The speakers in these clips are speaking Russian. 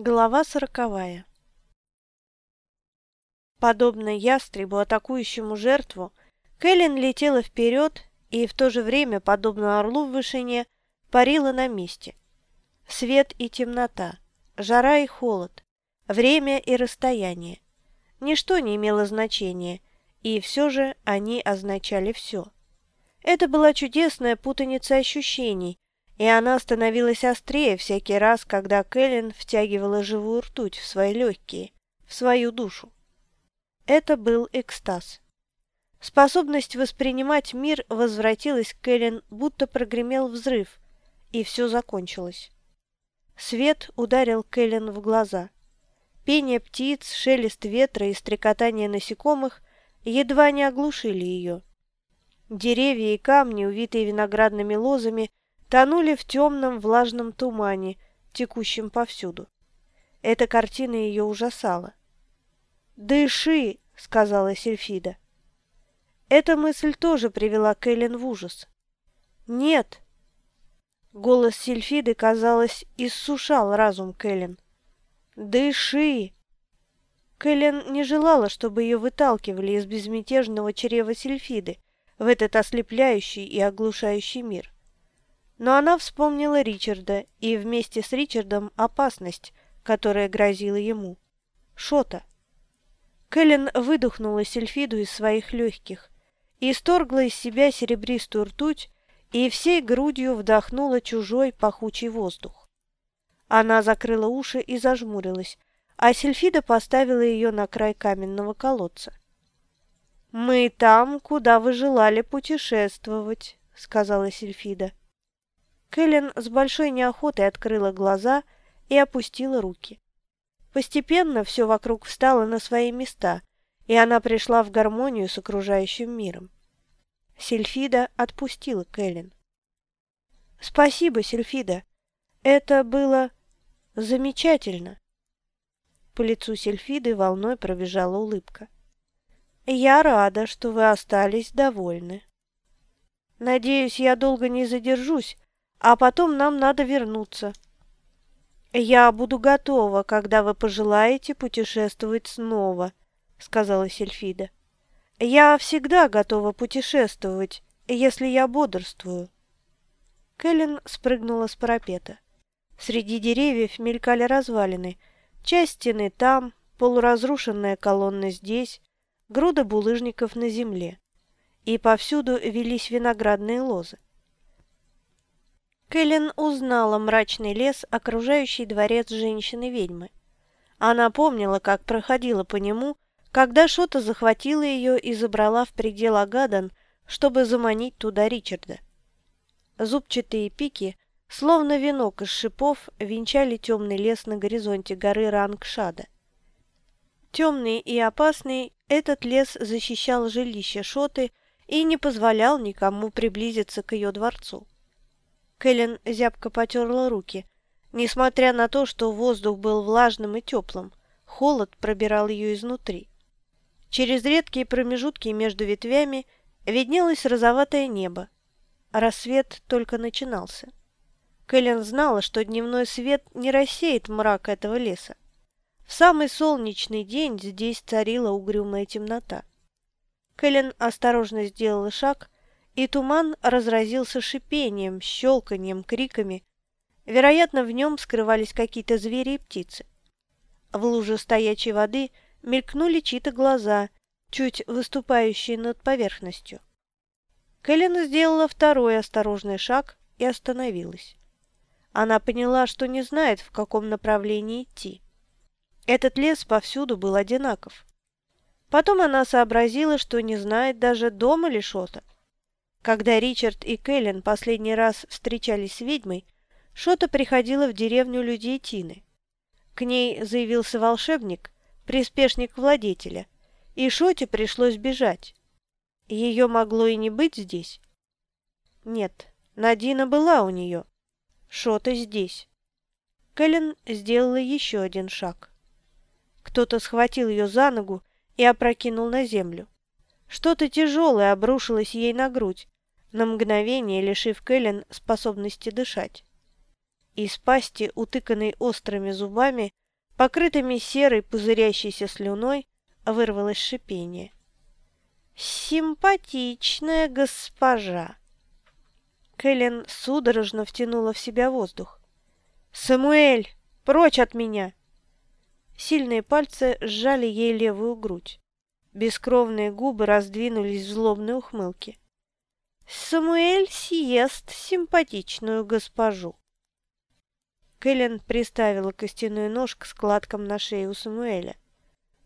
Глава сороковая Подобно ястребу, атакующему жертву, Кэлен летела вперед и в то же время, подобно орлу в вышине, парила на месте. Свет и темнота, жара и холод, время и расстояние. Ничто не имело значения, и все же они означали все. Это была чудесная путаница ощущений, и она становилась острее всякий раз, когда Кэлен втягивала живую ртуть в свои легкие, в свою душу. Это был экстаз. Способность воспринимать мир возвратилась к Кэлен, будто прогремел взрыв, и все закончилось. Свет ударил Кэлен в глаза. Пение птиц, шелест ветра и стрекотание насекомых едва не оглушили ее. Деревья и камни, увитые виноградными лозами, тонули в темном влажном тумане, текущем повсюду. Эта картина ее ужасала. «Дыши!» — сказала Сельфида. Эта мысль тоже привела Кэлен в ужас. «Нет!» Голос Сельфиды, казалось, иссушал разум Кэлен. «Дыши!» Кэлен не желала, чтобы ее выталкивали из безмятежного чрева Сельфиды в этот ослепляющий и оглушающий мир. Но она вспомнила Ричарда и вместе с Ричардом опасность, которая грозила ему. Шота. Кэлен выдохнула сельфиду из своих легких, исторгла из себя серебристую ртуть и всей грудью вдохнула чужой пахучий воздух. Она закрыла уши и зажмурилась, а Сельфида поставила ее на край каменного колодца. «Мы там, куда вы желали путешествовать», — сказала Сельфида. Кэлен с большой неохотой открыла глаза и опустила руки. Постепенно все вокруг встало на свои места, и она пришла в гармонию с окружающим миром. Сильфида отпустила Кэлен. «Спасибо, Сильфида. Это было замечательно». По лицу Сильфиды волной пробежала улыбка. «Я рада, что вы остались довольны. Надеюсь, я долго не задержусь, а потом нам надо вернуться. Я буду готова, когда вы пожелаете путешествовать снова, сказала Сельфида. Я всегда готова путешествовать, если я бодрствую. Кэлен спрыгнула с парапета. Среди деревьев мелькали развалины. Часть стены там, полуразрушенная колонна здесь, груда булыжников на земле. И повсюду велись виноградные лозы. Кэлен узнала мрачный лес, окружающий дворец женщины-ведьмы. Она помнила, как проходила по нему, когда Шота захватила ее и забрала в предел Агадан, чтобы заманить туда Ричарда. Зубчатые пики, словно венок из шипов, венчали темный лес на горизонте горы Рангшада. Темный и опасный, этот лес защищал жилище Шоты и не позволял никому приблизиться к ее дворцу. Кэлен зябко потерла руки. Несмотря на то, что воздух был влажным и теплым, холод пробирал ее изнутри. Через редкие промежутки между ветвями виднелось розоватое небо. Рассвет только начинался. Кэлен знала, что дневной свет не рассеет мрак этого леса. В самый солнечный день здесь царила угрюмая темнота. Кэлен осторожно сделала шаг и туман разразился шипением, щелканьем, криками. Вероятно, в нем скрывались какие-то звери и птицы. В луже стоячей воды мелькнули чьи-то глаза, чуть выступающие над поверхностью. Кэлен сделала второй осторожный шаг и остановилась. Она поняла, что не знает, в каком направлении идти. Этот лес повсюду был одинаков. Потом она сообразила, что не знает даже дома ли Шота. Когда Ричард и Кэлен последний раз встречались с ведьмой, Шота приходила в деревню людей Тины. К ней заявился волшебник, приспешник владетеля, и Шоте пришлось бежать. Ее могло и не быть здесь. Нет, Надина была у нее. Шота здесь. Кэлен сделала еще один шаг. Кто-то схватил ее за ногу и опрокинул на землю. Что-то тяжелое обрушилось ей на грудь, на мгновение лишив Кэлен способности дышать. Из пасти, утыканной острыми зубами, Покрытыми серой пузырящейся слюной вырвалось шипение. «Симпатичная госпожа!» Кэлен судорожно втянула в себя воздух. «Самуэль, прочь от меня!» Сильные пальцы сжали ей левую грудь. Бескровные губы раздвинулись в злобной ухмылке. «Самуэль съест симпатичную госпожу!» Кэлен приставила костяной нож к складкам на шее у Самуэля.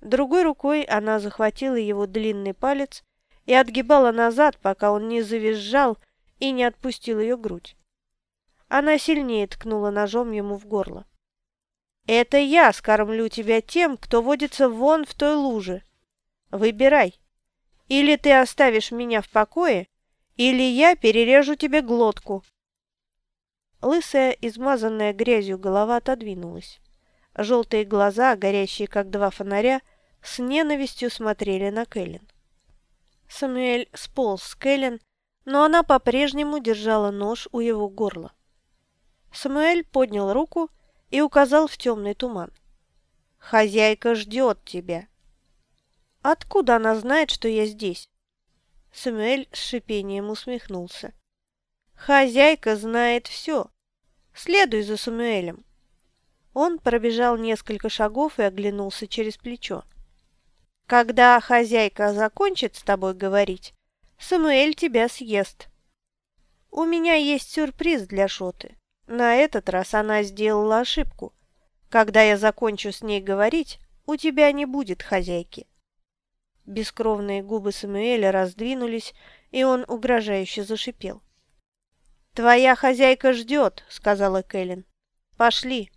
Другой рукой она захватила его длинный палец и отгибала назад, пока он не завизжал и не отпустил ее грудь. Она сильнее ткнула ножом ему в горло. «Это я скормлю тебя тем, кто водится вон в той луже. Выбирай. Или ты оставишь меня в покое, или я перережу тебе глотку». Лысая, измазанная грязью голова отодвинулась. Желтые глаза, горящие как два фонаря, с ненавистью смотрели на Кэлен. Самуэль сполз с Кэлен, но она по-прежнему держала нож у его горла. Самуэль поднял руку и указал в темный туман. «Хозяйка ждет тебя». «Откуда она знает, что я здесь?» Самуэль с шипением усмехнулся. «Хозяйка знает все. Следуй за Самуэлем». Он пробежал несколько шагов и оглянулся через плечо. «Когда хозяйка закончит с тобой говорить, Самуэль тебя съест. У меня есть сюрприз для Шоты. На этот раз она сделала ошибку. Когда я закончу с ней говорить, у тебя не будет хозяйки. Бескровные губы Самуэля раздвинулись, и он угрожающе зашипел. «Твоя хозяйка ждет», — сказала Кэлен. «Пошли».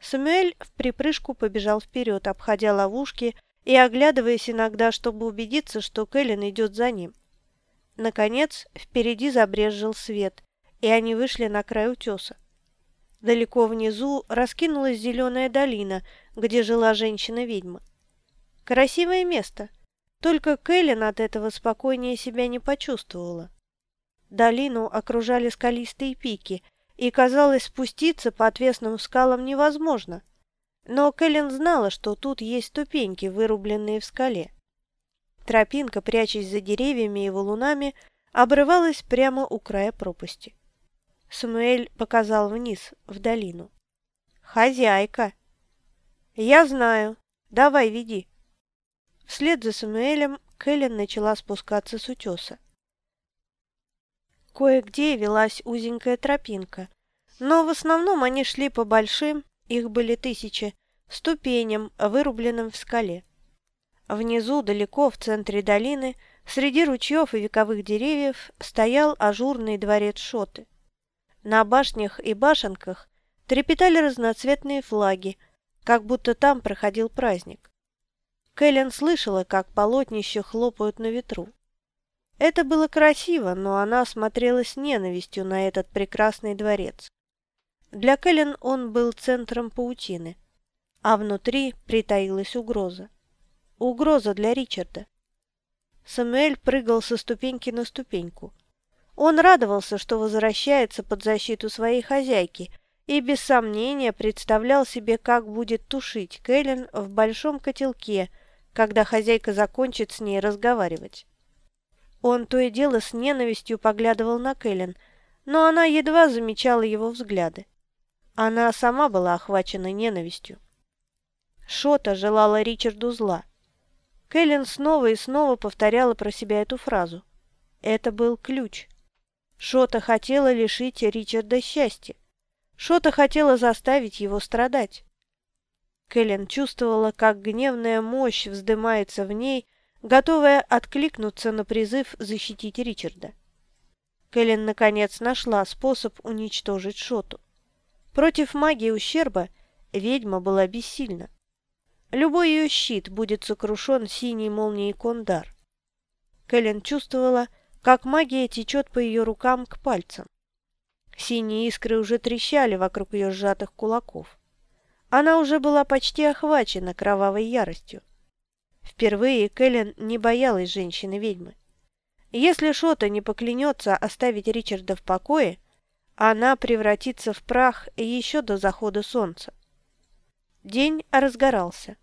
Самуэль в припрыжку побежал вперед, обходя ловушки и оглядываясь иногда, чтобы убедиться, что Кэлен идет за ним. Наконец, впереди забрезжил свет, и они вышли на край утеса. Далеко внизу раскинулась зеленая долина, где жила женщина-ведьма. Красивое место, только Кэлен от этого спокойнее себя не почувствовала. Долину окружали скалистые пики, и, казалось, спуститься по отвесным скалам невозможно – но Кэлен знала, что тут есть ступеньки, вырубленные в скале. Тропинка, прячась за деревьями и валунами, обрывалась прямо у края пропасти. Самуэль показал вниз, в долину. «Хозяйка!» «Я знаю. Давай, веди». Вслед за Самуэлем Кэлен начала спускаться с утеса. Кое-где велась узенькая тропинка, но в основном они шли по большим, их были тысячи, ступеням, вырубленным в скале. Внизу, далеко в центре долины, среди ручьев и вековых деревьев, стоял ажурный дворец Шоты. На башнях и башенках трепетали разноцветные флаги, как будто там проходил праздник. Кэлен слышала, как полотнища хлопают на ветру. Это было красиво, но она смотрела с ненавистью на этот прекрасный дворец. Для Кэлен он был центром паутины, а внутри притаилась угроза. Угроза для Ричарда. Самуэль прыгал со ступеньки на ступеньку. Он радовался, что возвращается под защиту своей хозяйки, и без сомнения представлял себе, как будет тушить Кэлен в большом котелке, когда хозяйка закончит с ней разговаривать. Он то и дело с ненавистью поглядывал на Кэлен, но она едва замечала его взгляды. Она сама была охвачена ненавистью. Шота желала Ричарду зла. Кэлен снова и снова повторяла про себя эту фразу. Это был ключ. Шота хотела лишить Ричарда счастья. Шота хотела заставить его страдать. Кэлен чувствовала, как гневная мощь вздымается в ней, готовая откликнуться на призыв защитить Ричарда. Кэлен наконец нашла способ уничтожить Шоту. Против магии ущерба ведьма была бессильна. Любой ее щит будет сокрушен синей молнией Кондар. Кэлен чувствовала, как магия течет по ее рукам к пальцам. Синие искры уже трещали вокруг ее сжатых кулаков. Она уже была почти охвачена кровавой яростью. Впервые Кэлен не боялась женщины-ведьмы. Если Шота не поклянется оставить Ричарда в покое, она превратится в прах еще до захода солнца. День разгорался.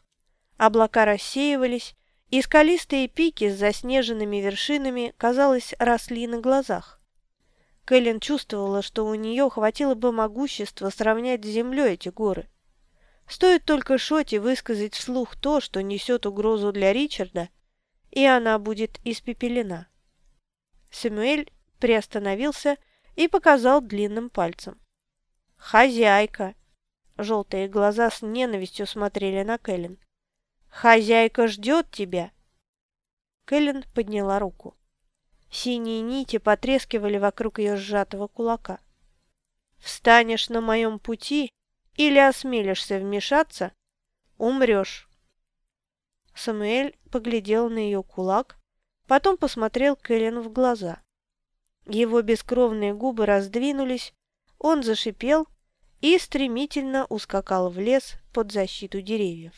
Облака рассеивались, и скалистые пики с заснеженными вершинами, казалось, росли на глазах. Кэлен чувствовала, что у нее хватило бы могущества сравнять с землей эти горы. Стоит только Шоти высказать вслух то, что несет угрозу для Ричарда, и она будет испепелена. Сэмюэль приостановился и показал длинным пальцем. «Хозяйка!» Желтые глаза с ненавистью смотрели на Кэлен. «Хозяйка ждет тебя!» Кэлен подняла руку. Синие нити потрескивали вокруг ее сжатого кулака. «Встанешь на моем пути или осмелишься вмешаться, умрешь». Самуэль поглядел на ее кулак, потом посмотрел Кэлен в глаза. Его бескровные губы раздвинулись, он зашипел и стремительно ускакал в лес под защиту деревьев.